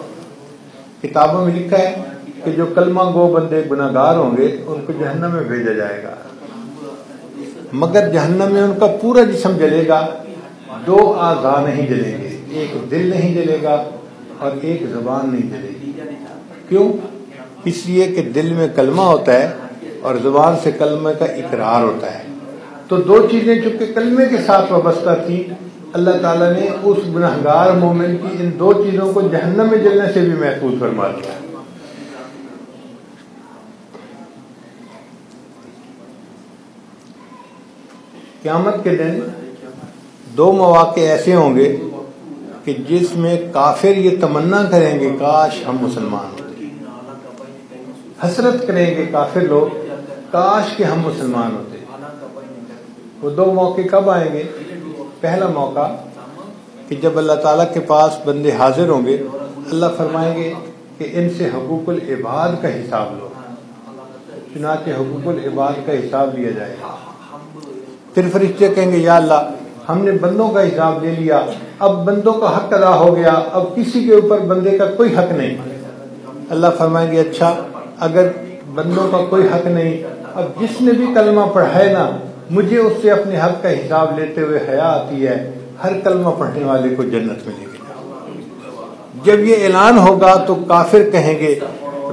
کتابوں میں لکھا ہے کہ جو کلمہ گو بندے گناہ گار ہوں گے، ان کو جہنم میں بھیجا جائے گا۔ مگر جہنم میں ان کا پورا جسم جلے گا۔ دو آزا نہیں جلیں گے، ایک دل نہیں جلے گا اور ایک زبان نہیں جلے گی۔ کیوں؟ اس لیے کہ دل میں کلمہ ہوتا ہے اور زبان سے کلمہ کا اقرار ہوتا ہے۔ تو دو چیزیں چونکہ کلمے کے ساتھ وابستہ تھی اللہ تعالیٰ نے اس گناہ گار مومن کی ان دو چیزوں کو جہنم میں جلنے سے بھی محفوظ فرما دیا۔ قیامت کے دن دو مواقع ایسے ہوں گے کہ جس میں کافر یہ تمنا کریں گے، کاش ہم مسلمان ہوتے حسرت کریں گے کافر لوگ، کاش کہ ہم مسلمان ہوتے۔ وہ دو موقع کب آئیں گے؟ پہلا موقع کہ جب اللہ تعالیٰ کے پاس بندے حاضر ہوں گے، اللہ فرمائیں گے کہ ان سے حقوق العباد کا حساب لو۔ چنانچہ حقوق العباد کا حساب لیا جائے۔ گا پھر فرشتے کہیں گے، یا اللہ، ہم نے بندوں کا حساب لے لیا، اب بندوں کا حق ادا ہو گیا، اب کسی کے اوپر بندے کا کوئی حق نہیں۔ اللہ فرمائیں گے اچھا اگر بندوں کا کوئی حق نہیں، اب جس نے بھی کلمہ پڑھائے نا مجھے اس سے اپنے حق کا حساب لیتے ہوئے حیا آتی ہے، ہر کلمہ پڑھنے والے کو جنت ملے گی۔ جب یہ اعلان ہوگا تو کافر کہیں گے،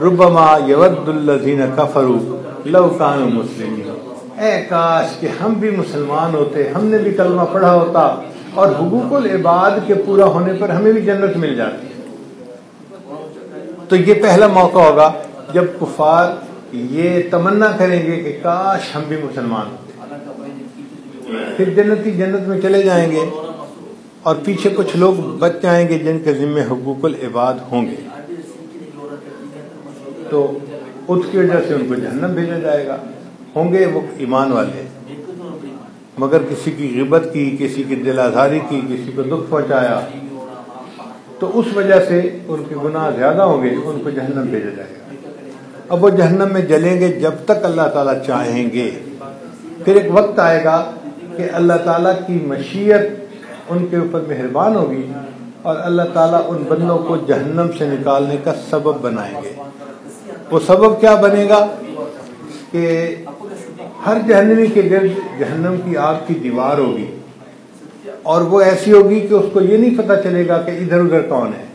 ربما یود الزین کفرو لو کان مسلم اے کاش کہ ہم بھی مسلمان ہوتے، ہم نے بھی کلمہ پڑھا ہوتا اور حقوق العباد کے پورا ہونے پر ہمیں بھی جنت مل جاتی۔ تو یہ پہلا موقع ہوگا جب کفار یہ تمنا کریں گے کہ کاش ہم بھی مسلمان ہوتے پھر جنتی جنت میں چلے جائیں گے اور پیچھے کچھ لوگ بچ جائیں گے جن کے ذمے حقوق العباد ہوں گے۔ تو اس کی وجہ سے ان کو جہنم بھیجا جائے گا۔ ہوں گے وہ ایمان والے۔ مگر کسی کی غبت کی، کسی کی دل آزاری کی، کسی کو دکھ پہنچایا، تو اس وجہ سے ان کے گناہ زیادہ ہوں گے، ان کو جہنم بھیجا جائے گا۔ اب وہ جہنم میں جلیں گے جب تک اللہ تعالیٰ چاہیں گے۔ پھر ایک وقت آئے گا کہ اللہ تعالیٰ کی مشیت ان کے اوپر مہربان ہوگی اور اللہ تعالیٰ ان بندوں کو جہنم سے نکالنے کا سبب بنائیں گے۔ وہ سبب کیا بنے گا؟ کہ ہر جہنمی کے گرد جہنم کی آگ کی دیوار ہوگی اور وہ ایسی ہوگی کہ اس کو یہ نہیں پتا چلے گا کہ ادھر ادھر کون ہے۔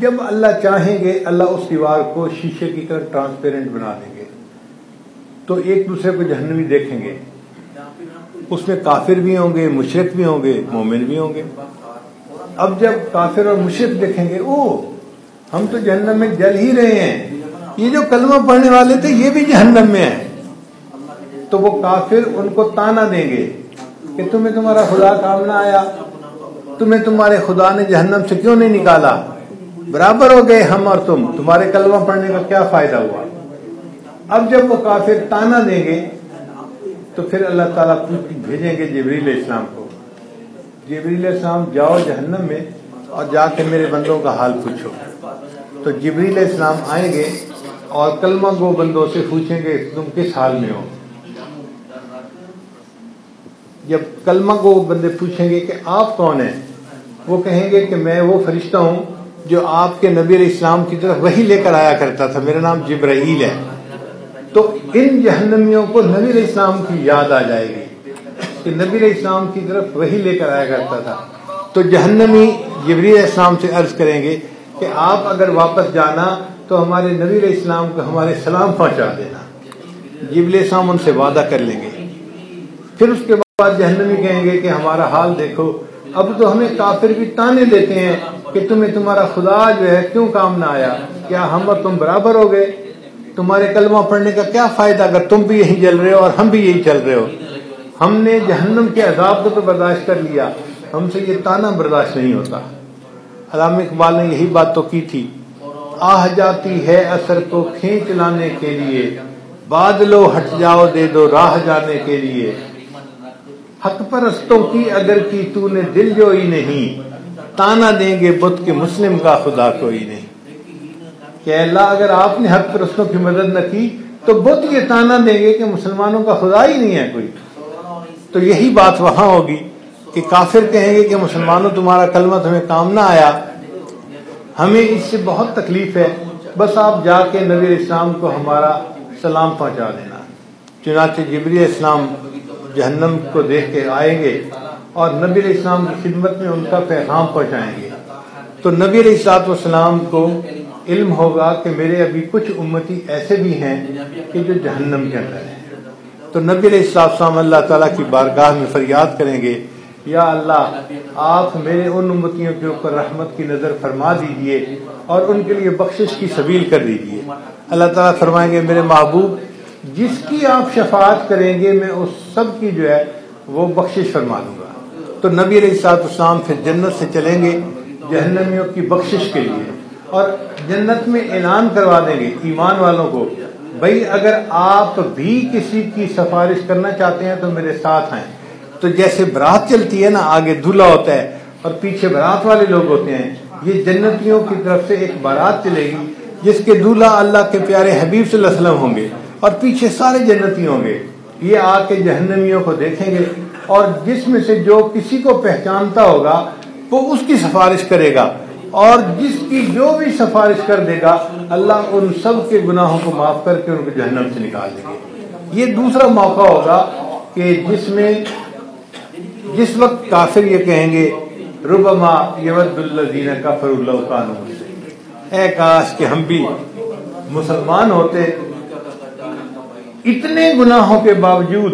جب اللہ چاہیں گے، اللہ اس دیوار کو شیشے کی طرح ٹرانسپیرنٹ بنا دیں گے۔ تو ایک دوسرے کو جہنمی دیکھیں گے۔ اس میں کافر بھی ہوں گے مشرق بھی ہوں گے، مومن بھی ہوں گے۔ اب جب کافر اور مشرق دیکھیں گے او ہم تو جہنم میں جل ہی رہے ہیں۔ یہ جو کلمہ پڑھنے والے تھے، یہ بھی جہنم میں ہیں۔ تو وہ کافر ان کو تانا دیں گے کہ تمہیں تمہارا خدا کام نہ آیا، تمہیں تمہارے خدا نے جہنم سے کیوں نہیں نکالا؟ برابر ہو گئے ہم اور تم۔ تمہارے کلمہ پڑھنے کا کیا فائدہ ہوا؟ اب جب وہ کافر تانا دیں گے تو پھر اللہ تعالیٰ بھیجیں گے جبریل اسلام کو۔ جبریل اسلام جاؤ جہنم میں اور جا کے میرے بندوں کا حال پوچھو۔ تو جبریل اسلام آئیں گے اور کلمہ گو بندوں سے پوچھیں گے تم کس حال میں ہو۔ جب کلمہ کو بندے پوچھیں گے کہ آپ کون ہیں، وہ کہیں گے کہ میں وہ فرشتہ ہوں جو آپ کے نبی علیہ السلام کی طرف وہی لے کر آیا کرتا تھا۔ میرا نام جبرائیل ہے۔ تو ان جہنمیوں کو نبی علیہ السلام کی یاد آ جائے گی کہ نبی علیہ السلام کی طرف وہی لے کر آیا کرتا تھا۔ تو جہنمی جبری علیہ السلام سے عرض کریں گے کہ آپ اگر واپس جانا تو ہمارے نبی علیہ السلام کو ہمارے سلام پہنچا دینا۔ جب علیہ السلام ان سے وعدہ کر لیں گے۔ پھر اس کے بعد جہنمی کہیں گے کہ ہمارا حال دیکھو۔ اب تو ہمیں کافر بھی تانے دیتے ہیں کہ تمہیں تمہارا خدا جو ہے کیوں کام نہ آیا؟ کیا ہم اور تم برابر ہو گئے؟ تمہارے کلمہ پڑھنے کا کیا فائدہ اگر تم بھی یہی جل رہے ہو اور ہم بھی یہی چل رہے ہو؟ ہم نے جہنم کے عذاب کو تو برداشت کر لیا، ہم سے یہ تانا برداشت نہیں ہوتا۔ علامہ اقبال نے یہی بات تو کی تھی آہ جاتی ہے اثر کو کھینچ لانے کے لیے بادلو ہٹ جاؤ دے دو راہ جانے کے لیے۔ حق پرستوں کی اگر کی تو نے دل جو ہی نہیں، تانا دیں گے بت کے مسلم کا خدا کوئی نہیں۔ کہ اللہ اگر آپ نے حق پرستوں کی مدد نہ کی تو بت یہ تانا دیں گے کہ مسلمانوں کا خدا ہی نہیں ہے کوئی۔ تو یہی بات وہاں ہوگی کہ کافر کہیں گے کہ مسلمانوں تمہارا کلمہ تمہیں کام نہ آیا۔ ہمیں اس سے بہت تکلیف ہے۔ بس آپ جا کے نبی اسلام کو ہمارا سلام پہنچا دینا۔ چنانچہ جبری اسلام جہنم کو دیکھ کے آئیں گے اور نبی علیہ السلام کی خدمت میں ان کا پیغام پہنچائیں گے۔ تو نبی علیہ السلاط والسلام کو علم ہوگا کہ میرے ابھی کچھ امتی ایسے بھی ہیں کہ جو جہنم کے اندر ہیں۔ تو نبی علیہ السلام اللہ تعالیٰ کی بارگاہ میں فریاد کریں گے، یا اللہ، آپ میرے ان امتیوں کے اوپر رحمت کی نظر فرما دیجیے اور ان کے لیے بخشش کی سبیل کر دیجیے۔ اللہ تعالیٰ فرمائیں گے، میرے محبوب، جس کی آپ شفاعت کریں گے، میں اس سب کی جو ہے وہ بخشش فرما دوں گا۔ تو نبی علیہ السلاط اسلام پھر جنت سے چلیں گے جہنمیوں کی بخشش کے لیے۔ اور جنت میں اعلان کروا دیں گے ایمان والوں کو بھائی اگر آپ بھی کسی کی سفارش کرنا چاہتے ہیں تو میرے ساتھ آئیں۔ تو جیسے برات چلتی ہے نا، آگے دلہا ہوتا ہے اور پیچھے برات والے لوگ ہوتے ہیں، یہ جنتیوں کی طرف سے ایک بارات چلے گی، جس کے دلہا اللہ کے پیارے حبیب صلی اللہ علیہ وسلم ہوں گے اور پیچھے سارے جنتی ہوں گے۔ یہ آ کے جہنمیوں کو دیکھیں گے اور جس میں سے جو کسی کو پہچانتا ہوگا، وہ اس کی سفارش کرے گا۔ اور جس کی جو بھی سفارش کر دے گا، اللہ ان سب کے گناہوں کو معاف کر کے ان کو جہنم سے نکال دے گے یہ دوسرا موقع ہوگا کہ جس میں جس وقت کافر یہ کہیں گے، ربما یود اللہ کفر اللہ قانون اے کاش کہ ہم بھی مسلمان ہوتے۔ اتنے گناہوں کے باوجود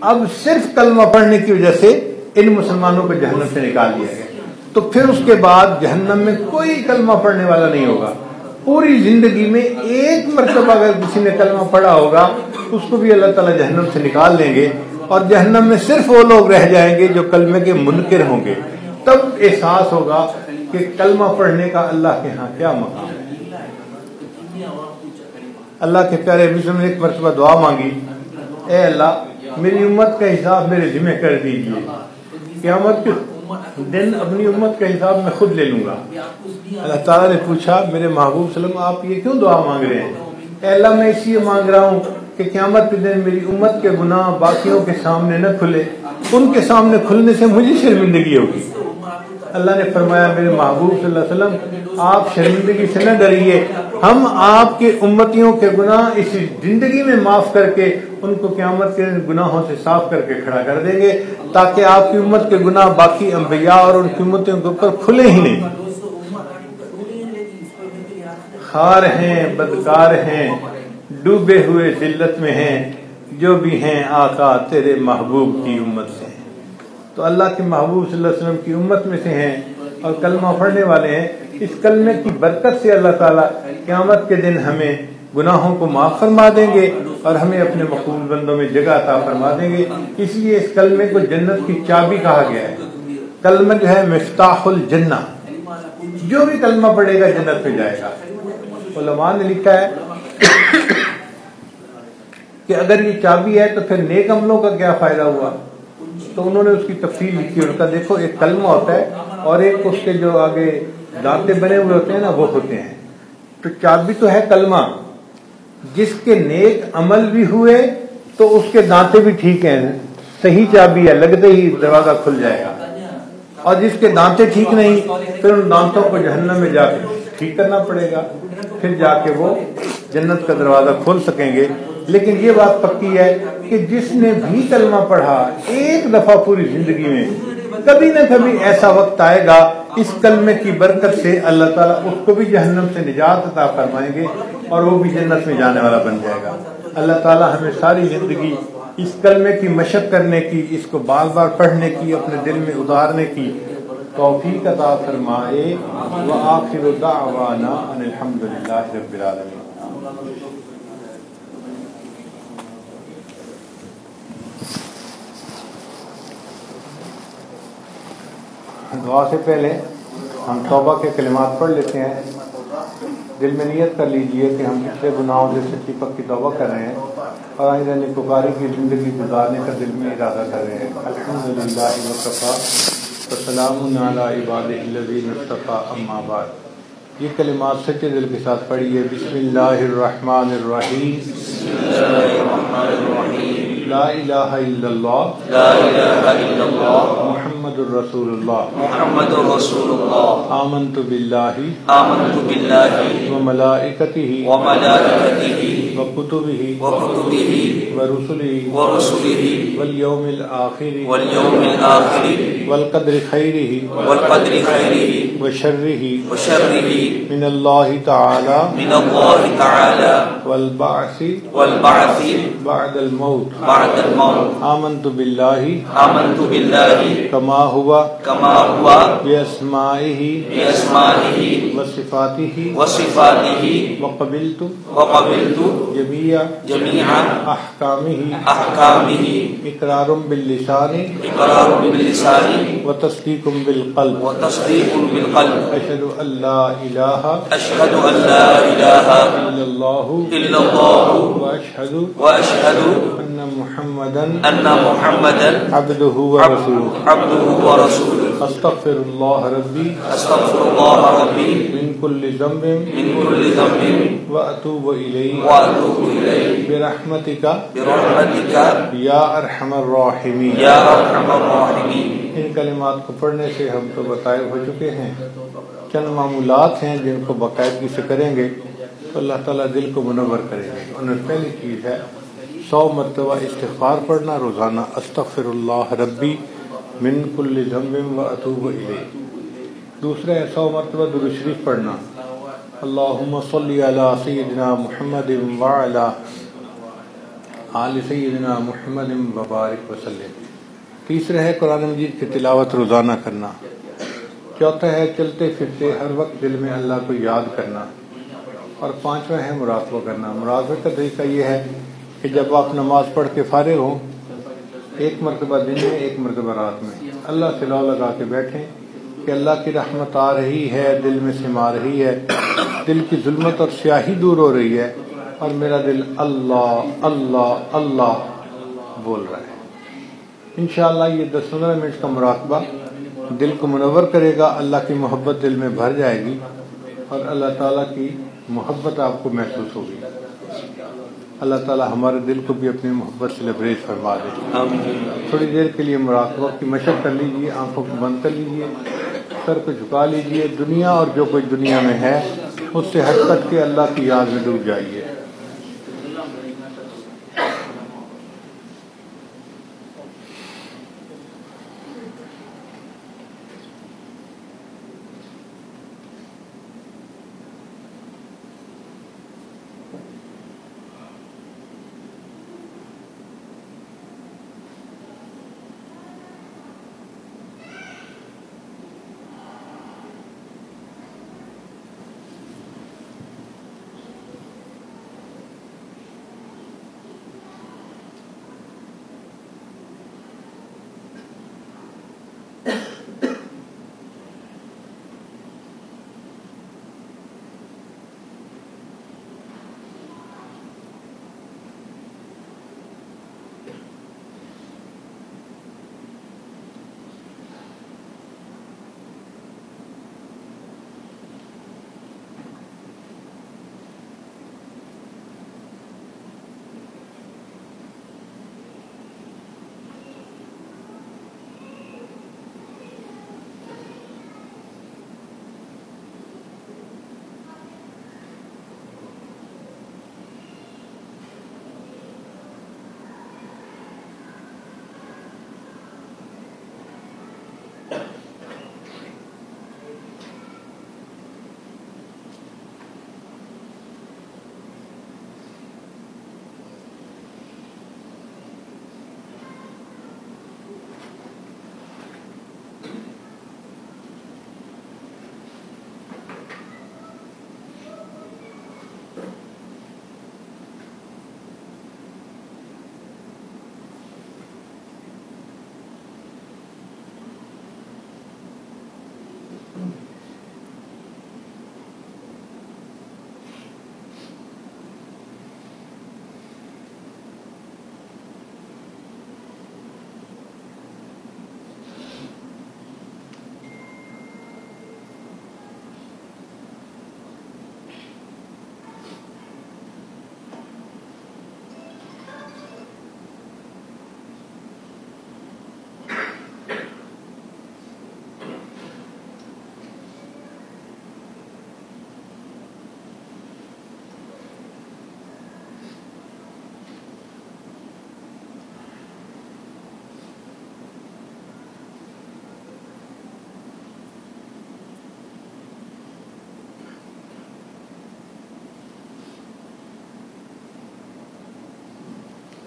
اب صرف کلمہ پڑھنے کی وجہ سے ان مسلمانوں کو جہنم سے نکال دیا گیا۔ تو پھر اس کے بعد جہنم میں کوئی کلمہ پڑھنے والا نہیں ہوگا۔ پوری زندگی میں ایک مرتبہ اگر کسی نے کلمہ پڑھا ہوگا، اس کو بھی اللہ تعالیٰ جہنم سے نکال لیں گے۔ اور جہنم میں صرف وہ لوگ رہ جائیں گے جو کلمے کے منکر ہوں گے۔ تب احساس ہوگا کہ کلمہ پڑھنے کا اللہ کے ہاں کیا مقام ہے۔ اللہ کے پیارے نے ایک مرتبہ دعا مانگی۔ اے اللہ، میری امت کا حساب میرے ذمہ کر دیجیے قیامت دن اپنی امت کا حساب میں خود لے لوں گا۔ اللہ تعالیٰ نے پوچھا میرے محبوب وسلم آپ یہ کیوں دعا مانگ رہے ہیں؟ اے اللہ میں اس لیے مانگ رہا ہوں کہ قیامت کے دن میری امت کے گناہ باقیوں کے سامنے نہ کھلے۔ ان کے سامنے کھلنے سے مجھے شرمندگی ہوگی۔ اللہ نے فرمایا، میرے محبوب صلی اللہ علیہ وسلم، آپ شرمندگی سے نہ ڈریے۔ ہم آپ کے امتیوں کے گناہ اس زندگی میں معاف کر کے ان کو قیامت کے گناہوں سے صاف کر کے کھڑا کر دیں گے، تاکہ آپ کی امت کے گناہ باقی انبیاء اور ان کی امتوں کے اوپر کھلے ہی نہیں۔ خار ہیں، بدکار ہیں، ڈوبے ہوئے ذلت میں ہیں، جو بھی ہیں آقا تیرے محبوب کی امت سے۔ تو اللہ کے محبوب صلی اللہ علیہ وسلم کی امت میں سے ہیں اور کلمہ پڑھنے والے ہیں۔ اس کلمے کی برکت سے اللہ تعالیٰ قیامت کے دن ہمیں گناہوں کو معاف فرما دیں گے اور ہمیں اپنے مقبول بندوں میں جگہ عطا فرما دیں گے۔ اس لیے اس کلمے کو جنت کی چابی کہا گیا ہے۔ کلمہ جو ہے مفتاح الجنہ۔ جو بھی کلمہ پڑھے گا جنت پہ جائے گا۔ علماء نے لکھا ہے کہ اگر یہ چابی ہے تو پھر نیک عملوں کا کیا فائدہ ہوا؟ تو انہوں نے اس کی تفصیل لکھی ان کا دیکھو، ایک کلمہ ہوتا ہے اور ایک اس کے جو آگے دانتے بنے ہوئے ہوتے ہیں نا، وہ ہوتے ہیں۔ تو چابی تو ہے کلمہ۔ جس کے نیک عمل بھی ہوئے، تو اس کے دانتے بھی ٹھیک ہیں۔ صحیح چابی ہے، لگتے ہی دروازہ کھل جائے گا۔ اور جس کے دانتے ٹھیک نہیں، پھر ان دانتوں کو جہنم میں جا کے ٹھیک کرنا پڑے گا۔ پھر جا کے وہ جنت کا دروازہ کھول سکیں گے۔ لیکن یہ بات پکی ہے کہ جس نے بھی کلمہ پڑھا ایک دفعہ پوری زندگی میں، کبھی نہ کبھی ایسا وقت آئے گا، اس کلمے کی برکت سے اللہ تعالیٰ اس کو بھی جہنم سے نجات عطا فرمائیں گے اور وہ بھی جنت میں جانے والا بن جائے گا۔ اللہ تعالیٰ ہمیں ساری زندگی اس کلمے کی مشق کرنے کی، اس کو بار بار پڑھنے کی، اپنے دل میں اتارنے کی توفیق عطا فرمائے۔ وآخر دعوانا ان الحمدللہ رب العالمین۔ دعا سے پہلے ہم توبہ کے کلمات پڑھ لیتے ہیں۔ دل میں نیت کر لیجیے کہ ہم پچھلے گناہوں سے سچی پکی توبہ کر رہے ہیں اور آئندہ نکوکاری کی زندگی گزارنے کا دل میں ارادہ کر رہے ہیں۔ الحمد للہ وصفا وسلام علی عباد الذین اصطفى اما بعد۔ یہ کلمات سچے دل کے ساتھ پڑھیے۔ بسم اللہ الرحمن الرحیم۔ لا الہ الا اللہ لا الہ الا اللہ محمد الرسول اللہ محمد رسول اللہ آمنت باللہ آمنت باللہ وملائکتہ وملائکتہ وکتبہ وكتبه ورسلہ ورسله والیوم الآخر واليوم الآخر والقدر خیرہ والقدر خيره وشرہ وشره من اللہ تعالی من الله تعالى والبعث والبعث بعد الموت بعد الموت آمنت باللہ آمنت بالله کما ہوا كما هو بأسمائه بأسمائه وصفاته وصفاته وقبلت وقبلت جميع جميع أحكامه أحكامه إقرار باللسان إقرار باللسان وتصديق بالقلب. وتصديق بالقلب. أشهد أن لا إله أشهد أن لا إله إلا الله إلا الله وأشهد وأشهد أن محمدا أن محمدا عبده ورسوله. عبده ورسوله. أستغفر الله ربي أستغفر الله ربي من كل ذنب من كل ذنب وأتوب إليه. وأتوب إليه. برحمتك برحمتك يا أرحم الراحمين. يا أرحم الراحمين. ان کلمات کو پڑھنے سے ہم تو بتائے ہو چکے ہیں۔ چند معمولات ہیں جن کو باقاعدگی سے کریں گے تو اللہ تعالیٰ دل کو منور کریں گے ان میں پہلی چیز ہے سو مرتبہ استغفار پڑھنا روزانہ استغفر اللہ ربی من کل ذنب و اطوب الیہ۔ دوسرا ہے سو مرتبہ درود شریف پڑھنا۔ اللہم صلی علی سیدنا محمد وعلی آل سیدنا محمد وبارک وسلم۔ تیسرا ہے قرآن مجید کی تلاوت روزانہ کرنا۔ چوتھا ہے چلتے پھرتے ہر وقت دل میں اللہ کو یاد کرنا۔ اور پانچواں ہے مراقبہ کرنا۔ مراقبہ کا طریقہ یہ ہے کہ جب آپ نماز پڑھ کے فارغ ہوں ایک مرتبہ دن میں، ایک مرتبہ رات میں۔ اللہ سے لو لگا کے بیٹھیں کہ اللہ کی رحمت آ رہی ہے، دل میں سما رہی ہے۔ دل کی ظلمت اور سیاہی دور ہو رہی ہے۔ اور میرا دل اللہ اللہ اللہ بول رہا ہے۔ انشاءاللہ یہ دس پندرہ منٹ کا مراقبہ دل کو منور کرے گا۔ اللہ کی محبت دل میں بھر جائے گی اور اللہ تعالیٰ کی محبت آپ کو محسوس ہوگی۔ اللہ تعالیٰ ہمارے دل کو بھی اپنی محبت سے لبریز فرما دے۔ تھوڑی دیر کے لیے مراقبہ کی مشق کر لیجیے آنکھوں کو بند کر لیجیے سر کو جھکا لیجیے دنیا اور جو کچھ دنیا میں ہے اس سے ہٹ کٹ کے اللہ کی یاد میں ڈوب جائیے۔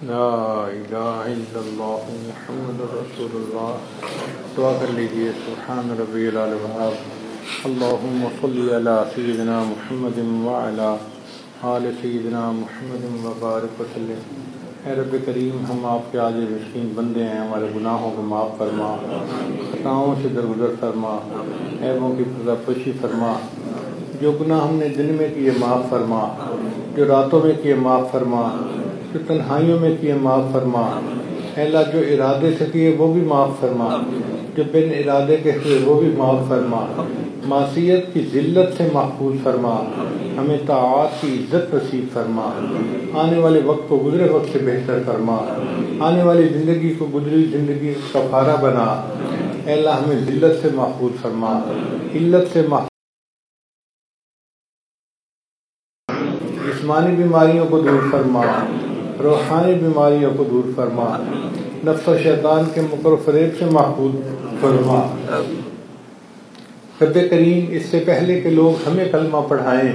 لا الہ الا اللہ محمد رسول اللہ دعا کر لیجیے، سبحان ربی العالم اللہم صلی علی سیدنا محمد وعلا آل سیدنا محمد وبارک وسلم. اے رب کریم، ہم آپ کے آج مسکین بندے ہیں، ہمارے گناہوں کو معاف فرما، خطاؤں سے درگزر فرما، عیبوں کی پردہ پوشی فرما. جو گناہ ہم نے دن میں کیے معاف فرما، جو راتوں میں کیے معاف فرما. جو تنہائیوں میں کیے معاف فرما۔ اے اللہ، جو ارادے سے کیے، وہ بھی معاف فرما۔ جو بن ارادے کے ہوئے وہ بھی معاف فرما۔ معصیت کی ذلت سے محفوظ فرما۔ ہمیں طاعات کی عزت نصیب فرما۔ آنے والے وقت کو گزرے وقت سے بہتر فرما۔ آنے والی زندگی کو گزری زندگی کا بنا۔ اے اللہ، ہمیں ذلت سے محفوظ فرما۔ علت سے محفوظ جسمانی بیماریوں کو دور فرما۔ روحانی بیماریوں کو دور فرما۔ نفس و شیطان کے مکر و فریب سے محفوظ فرما۔ رب کریم، اس سے پہلے کہ لوگ ہمیں کلمہ پڑھائیں،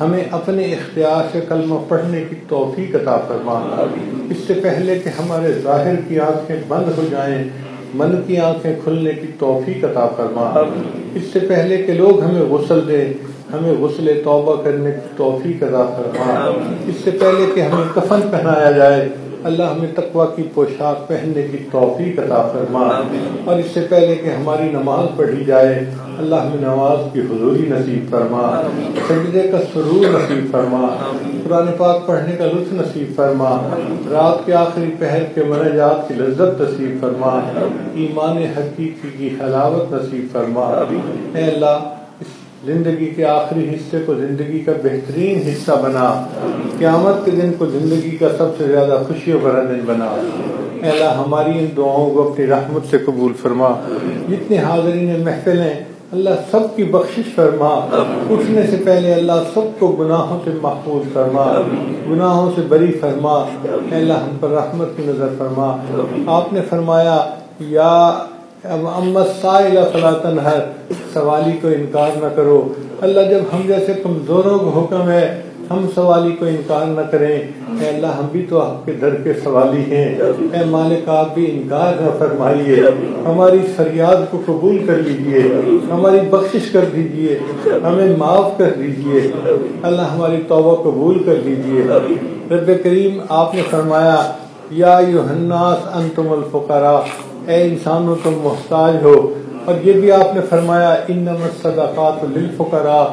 ہمیں اپنے اختیار سے کلمہ پڑھنے کی توفیق عطا فرما۔ اس سے پہلے کہ ہمارے ظاہر کی آنکھیں بند ہو جائیں، من کی آنکھیں کھلنے کی توفیق عطا فرما۔ اس سے پہلے کہ لوگ ہمیں غسل دیں ہمیں غسل توبہ کرنے کی توفیق عطا فرما۔ اس سے پہلے کہ ہمیں کفن پہنایا جائے، اللہ ہمیں تقوی کی پوشاک پہننے کی توفیق عطا فرما۔ اور اس سے پہلے کہ ہماری نماز پڑھی جائے، اللہ ہمیں نماز کی حضوری نصیب فرما۔ سجدے کا سرور نصیب فرما۔ قرآن پاک پڑھنے کا لطف نصیب فرما۔ رات کے آخری پہر کے منجات کی لذت نصیب فرما۔ ایمان حقیقی کی حلاوت نصیب فرما۔ اے اللہ زندگی کے آخری حصے کو زندگی کا بہترین حصہ بنا، قیامت کے دن کو زندگی کا سب سے زیادہ خوشیوں بھرا دن بنا۔ اللہ، ہماری ان دعاؤں کو اپنی رحمت سے قبول فرما۔ جتنے حاضرین محفل ہیں، اللہ سب کی بخشش فرما۔ اٹھنے سے پہلے اللہ سب کو گناہوں سے محفوظ فرما، گناہوں سے بری فرما۔ اللہ، ہم پر رحمت کی نظر فرما۔ آپ نے فرمایا، یا اب تنہر، سوالی کو انکار نہ کرو۔ اللہ جب ہم جیسے کمزوروں کو حکم ہے، ہم سوالی کو انکار نہ کریں۔ اے اللہ، ہم بھی تو آپ کے در کے سوالی ہیں۔ اے مالک، آپ بھی انکار نہ فرمائیے۔ ہماری فریاد کو قبول کر لیجیے۔ ہماری بخشش کر دیجیے۔ ہمیں معاف کر دیجیے۔ اللہ ہماری توبہ قبول کر لیجیے۔ رب کریم، آپ نے فرمایا، یا یوحناس انتم الفقراء۔ اے انسانوں تم محتاج ہو۔ اور یہ بھی آپ نے فرمایا ان انما الصدقات للفقراء۔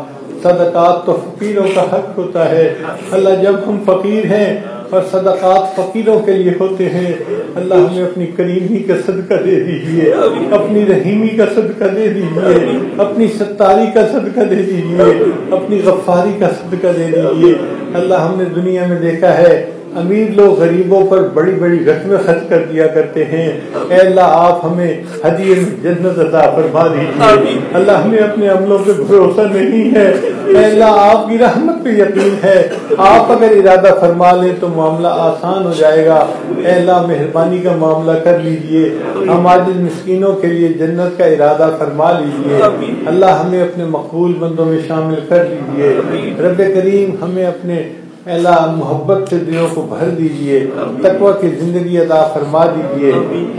صدقات تو فقیروں کا حق ہوتا ہے۔ اللہ جب ہم فقیر ہیں اور صدقات فقیروں کے لیے ہوتے ہیں، اللہ ہمیں اپنی کریمی کا صدقہ دے دیجیے اپنی رحیمی کا صدقہ دے دیجیے اپنی ستاری کا صدقہ دے دیجیے اپنی غفاری کا صدقہ دے دیجیے اللہ ہم نے دنیا میں دیکھا ہے امیر لوگ غریبوں پر بڑی بڑی رقمیں خرچ کر دیا کرتے ہیں۔ اے اللہ آپ ہمیں حدیث جنت عطا فرما دیجیے اللہ ہمیں اپنے عملوں پہ بھروسہ نہیں ہے۔ اے اللہ آپ کی رحمت پہ یقین ہے۔ آپ اگر ارادہ فرما لیں تو معاملہ آسان ہو جائے گا۔ اے اللہ مہربانی کا معاملہ کر لیجیے۔ ہم آج مسکینوں کے لیے جنت کا ارادہ فرما لیجیے۔ اللہ ہمیں اپنے مقبول بندوں میں شامل کر لیجیے۔ رب کریم ہمیں اپنے اللہ محبت سے دلوں کو بھر دیجیے، تقوی کی زندگی عطا فرما دیجیے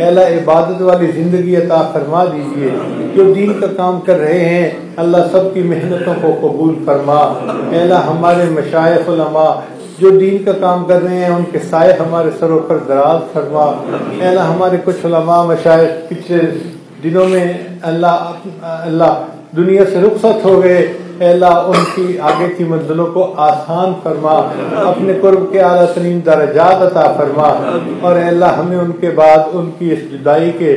اللہ عبادت والی زندگی عطا فرما دیجیے۔ جو دین کا کام کر رہے ہیں، اللہ سب کی محنتوں کو قبول فرما۔ اللہ ہمارے مشائق علماء، جو دین کا کام کر رہے ہیں، ان کے سائے ہمارے سروں پر دراز فرما۔ اللہ ہمارے کچھ علماء مشائق پچھلے دنوں میں اللہ اللہ دنیا سے رخصت ہو گئے۔ اے اللہ ان کی آگے کی منزلوں کو آسان فرما، اپنے قرب کے اعلیٰ ترین درجات عطا فرما۔ اور اے اللہ، ہمیں ان کے بعد ان کی اس جدائی کے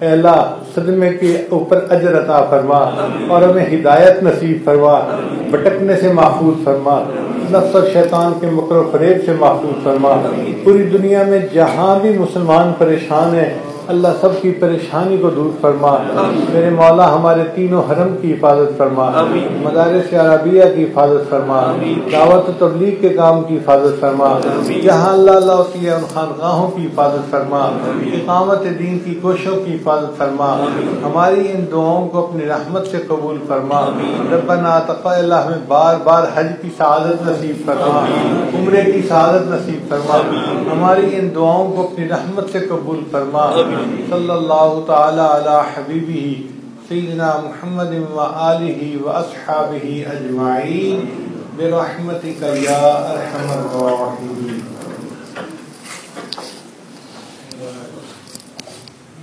اے اللہ صدمے کے اوپر اجر عطا فرما۔ اور ہمیں ہدایت نصیب فرما، بھٹکنے سے محفوظ فرما۔ نفس اور شیطان کے مکر و فریب سے محفوظ فرما۔ پوری دنیا میں جہاں بھی مسلمان پریشان ہیں اللہ سب کی پریشانی کو دور فرما۔ میرے مولا ہمارے تینوں حرم کی حفاظت فرما۔ مدارس عربیہ کی حفاظت فرما۔ دعوت و تبلیغ کے کام کی حفاظت فرما۔ جہاں اللہ اللہ ان خانقاہوں کی حفاظت فرما۔ اقامت دین کی کوششوں کی حفاظت فرما۔ ہماری ان دعاؤں کو اپنی رحمت سے قبول فرما۔ ربنا تقبل اللہ ہمیں بار بار حج کی سعادت نصیب فرما۔ عمرے کی سعادت نصیب فرما۔ ہماری ان دعاؤں کو اپنی رحمت سے قبول فرما۔ صلی اللہ تعالی علی حبیبہ سیدنا محمد و آلہ و اصحابہ اجمعین برحمتک یا ارحم الراحمین